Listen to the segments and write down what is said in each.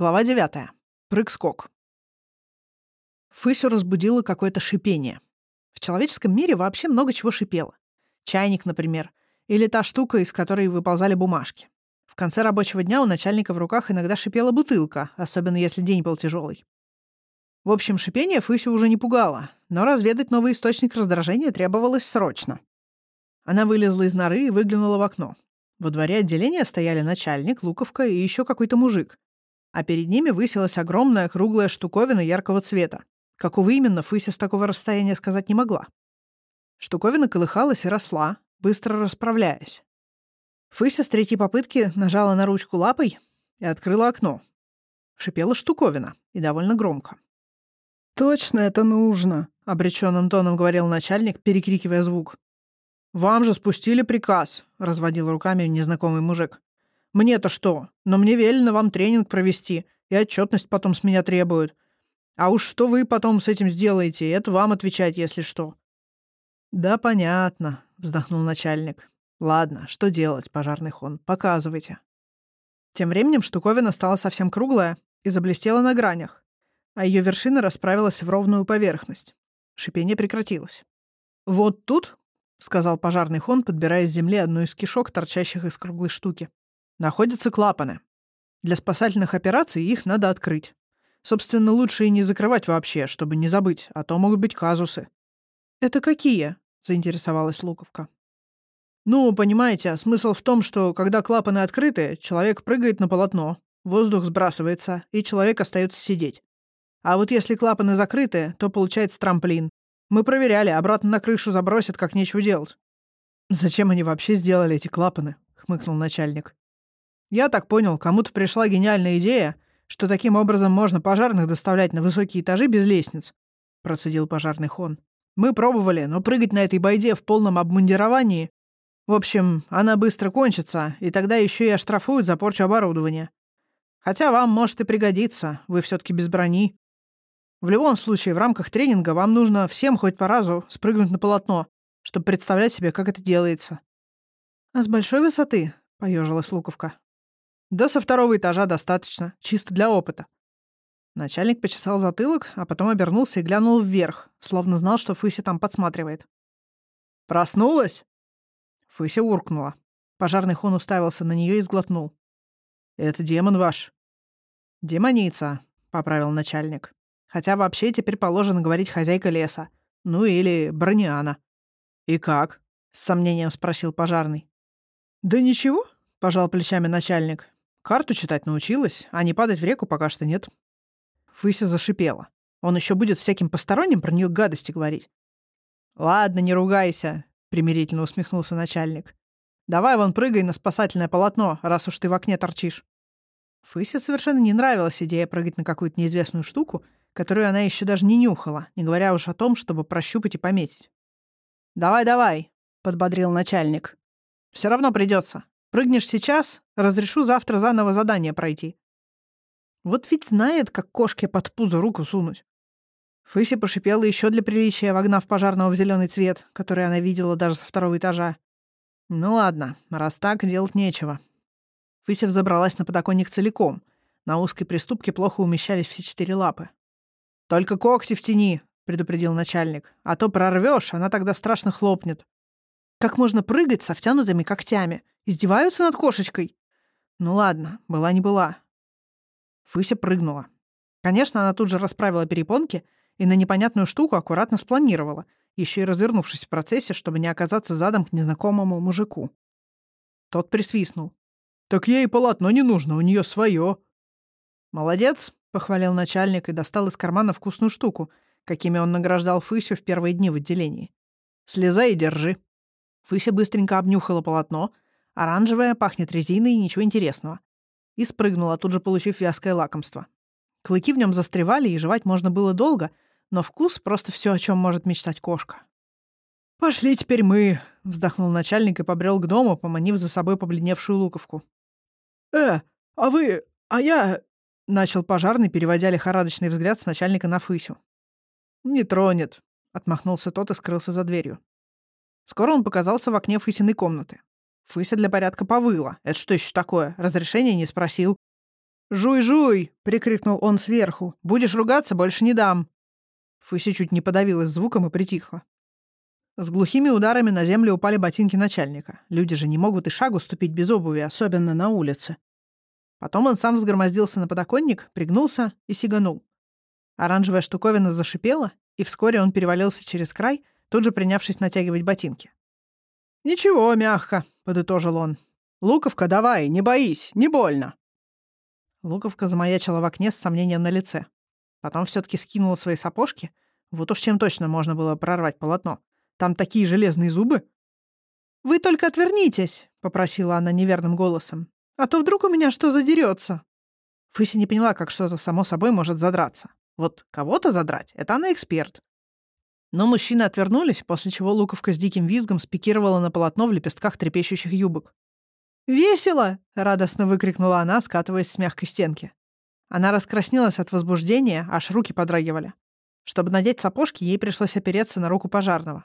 Глава 9. Прыг-скок. Фысю разбудило какое-то шипение. В человеческом мире вообще много чего шипело. Чайник, например. Или та штука, из которой выползали бумажки. В конце рабочего дня у начальника в руках иногда шипела бутылка, особенно если день был тяжелый. В общем, шипение Фысю уже не пугало, но разведать новый источник раздражения требовалось срочно. Она вылезла из норы и выглянула в окно. Во дворе отделения стояли начальник, Луковка и еще какой-то мужик а перед ними высилась огромная круглая штуковина яркого цвета. Какого именно, Фыся с такого расстояния сказать не могла. Штуковина колыхалась и росла, быстро расправляясь. Фыся с третьей попытки нажала на ручку лапой и открыла окно. Шипела штуковина, и довольно громко. «Точно это нужно», — обреченным тоном говорил начальник, перекрикивая звук. «Вам же спустили приказ», — разводил руками незнакомый мужик. Мне-то что? Но мне велено вам тренинг провести, и отчетность потом с меня требуют. А уж что вы потом с этим сделаете, это вам отвечать, если что». «Да, понятно», — вздохнул начальник. «Ладно, что делать, пожарный хон? Показывайте». Тем временем штуковина стала совсем круглая и заблестела на гранях, а ее вершина расправилась в ровную поверхность. Шипение прекратилось. «Вот тут», — сказал пожарный хон, подбирая с земли одну из кишок, торчащих из круглой штуки, находятся клапаны. Для спасательных операций их надо открыть. Собственно, лучше и не закрывать вообще, чтобы не забыть, а то могут быть казусы. «Это какие?» — заинтересовалась Луковка. «Ну, понимаете, смысл в том, что когда клапаны открыты, человек прыгает на полотно, воздух сбрасывается, и человек остается сидеть. А вот если клапаны закрыты, то получается трамплин. Мы проверяли, обратно на крышу забросят, как нечего делать». «Зачем они вообще сделали эти клапаны?» — хмыкнул начальник. Я так понял, кому-то пришла гениальная идея, что таким образом можно пожарных доставлять на высокие этажи без лестниц», — процедил пожарный хон. «Мы пробовали, но прыгать на этой байде в полном обмундировании... В общем, она быстро кончится, и тогда еще и оштрафуют за порчу оборудования. Хотя вам может и пригодиться, вы все таки без брони. В любом случае, в рамках тренинга вам нужно всем хоть по разу спрыгнуть на полотно, чтобы представлять себе, как это делается». «А с большой высоты?» — поежилась Луковка. Да со второго этажа достаточно, чисто для опыта. Начальник почесал затылок, а потом обернулся и глянул вверх, словно знал, что Фыся там подсматривает. «Проснулась?» Фыся уркнула. Пожарный хон уставился на нее и сглотнул. «Это демон ваш». «Демоница», — поправил начальник. «Хотя вообще теперь положено говорить хозяйка леса. Ну или брониана». «И как?» — с сомнением спросил пожарный. «Да ничего», — пожал плечами начальник. Карту читать научилась, а не падать в реку пока что нет. Фыся зашипела. Он еще будет всяким посторонним про нее гадости говорить. «Ладно, не ругайся», — примирительно усмехнулся начальник. «Давай вон прыгай на спасательное полотно, раз уж ты в окне торчишь». Фысе совершенно не нравилась идея прыгать на какую-то неизвестную штуку, которую она еще даже не нюхала, не говоря уж о том, чтобы прощупать и пометить. «Давай, давай», — подбодрил начальник. «Все равно придется. Прыгнешь сейчас, разрешу завтра заново задание пройти. Вот ведь знает, как кошке под пузо руку сунуть. Фыси пошипела еще для приличия, вогнав пожарного в зеленый цвет, который она видела даже со второго этажа. Ну ладно, раз так, делать нечего. Фыся взобралась на подоконник целиком. На узкой приступке плохо умещались все четыре лапы. «Только когти в тени», — предупредил начальник. «А то прорвешь, она тогда страшно хлопнет». Как можно прыгать со втянутыми когтями? Издеваются над кошечкой? Ну ладно, была не была. Фыся прыгнула. Конечно, она тут же расправила перепонки и на непонятную штуку аккуратно спланировала, еще и развернувшись в процессе, чтобы не оказаться задом к незнакомому мужику. Тот присвистнул. «Так ей полотно не нужно, у нее свое». «Молодец», — похвалил начальник и достал из кармана вкусную штуку, какими он награждал Фысю в первые дни в отделении. «Слезай и держи». Фыся быстренько обнюхала полотно — Оранжевая, пахнет резиной, ничего интересного. И спрыгнула, тут же получив вязкое лакомство. Клыки в нем застревали, и жевать можно было долго, но вкус — просто все, о чем может мечтать кошка. «Пошли теперь мы», — вздохнул начальник и побрел к дому, поманив за собой побледневшую луковку. «Э, а вы... а я...» — начал пожарный, переводя лихорадочный взгляд с начальника на Фысю. «Не тронет», — отмахнулся тот и скрылся за дверью. Скоро он показался в окне Фысиной комнаты. Фыся для порядка повыла. Это что еще такое? Разрешения не спросил. «Жуй-жуй!» — прикрикнул он сверху. «Будешь ругаться, больше не дам!» Фыся чуть не подавилась звуком и притихла. С глухими ударами на землю упали ботинки начальника. Люди же не могут и шагу ступить без обуви, особенно на улице. Потом он сам взгромоздился на подоконник, пригнулся и сиганул. Оранжевая штуковина зашипела, и вскоре он перевалился через край, тут же принявшись натягивать ботинки. «Ничего, мягко», — подытожил он. «Луковка, давай, не боись, не больно». Луковка замаячила в окне с сомнением на лице. Потом все таки скинула свои сапожки. Вот уж чем точно можно было прорвать полотно. Там такие железные зубы. «Вы только отвернитесь», — попросила она неверным голосом. «А то вдруг у меня что задерется?» Фыси не поняла, как что-то само собой может задраться. Вот кого-то задрать — это она эксперт. Но мужчины отвернулись, после чего Луковка с диким визгом спикировала на полотно в лепестках трепещущих юбок. «Весело!» — радостно выкрикнула она, скатываясь с мягкой стенки. Она раскраснелась от возбуждения, аж руки подрагивали. Чтобы надеть сапожки, ей пришлось опереться на руку пожарного.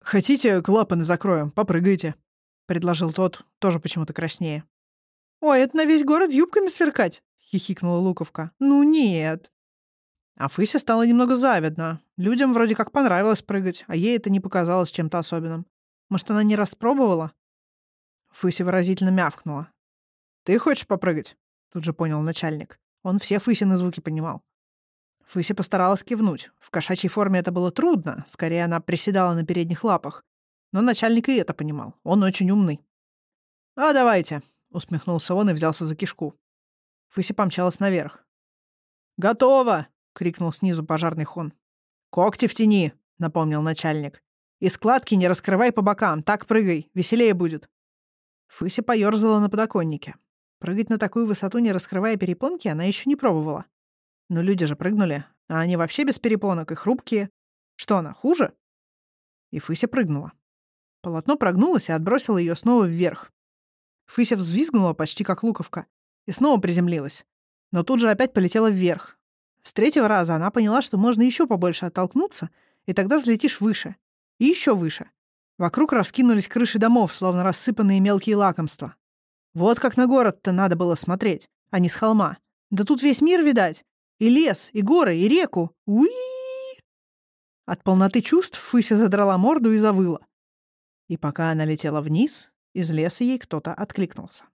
«Хотите, клапаны закроем? Попрыгайте», — предложил тот, тоже почему-то краснее. «Ой, это на весь город юбками сверкать?» — хихикнула Луковка. «Ну нет». А Фыся стало немного завидно. Людям вроде как понравилось прыгать, а ей это не показалось чем-то особенным. Может, она не распробовала? Фыся выразительно мявкнула. «Ты хочешь попрыгать?» — тут же понял начальник. Он все Фысины звуки понимал. Фыся постаралась кивнуть. В кошачьей форме это было трудно, скорее она приседала на передних лапах. Но начальник и это понимал. Он очень умный. «А давайте», — усмехнулся он и взялся за кишку. Фыся помчалась наверх. «Готово!» — крикнул снизу пожарный хон. «Когти в тени!» — напомнил начальник. «И складки не раскрывай по бокам, так прыгай, веселее будет». Фыся поёрзала на подоконнике. Прыгать на такую высоту, не раскрывая перепонки, она еще не пробовала. Но люди же прыгнули, а они вообще без перепонок и хрупкие. Что она, хуже? И Фыся прыгнула. Полотно прогнулось и отбросило ее снова вверх. Фыся взвизгнула почти как луковка и снова приземлилась. Но тут же опять полетела вверх. С третьего раза она поняла, что можно еще побольше оттолкнуться, и тогда взлетишь выше. И еще выше. Вокруг раскинулись крыши домов, словно рассыпанные мелкие лакомства. Вот как на город-то надо было смотреть, а не с холма. Да тут весь мир видать. И лес, и горы, и реку. Уи! От полноты чувств Фыся задрала морду и завыла. И пока она летела вниз, из леса ей кто-то откликнулся.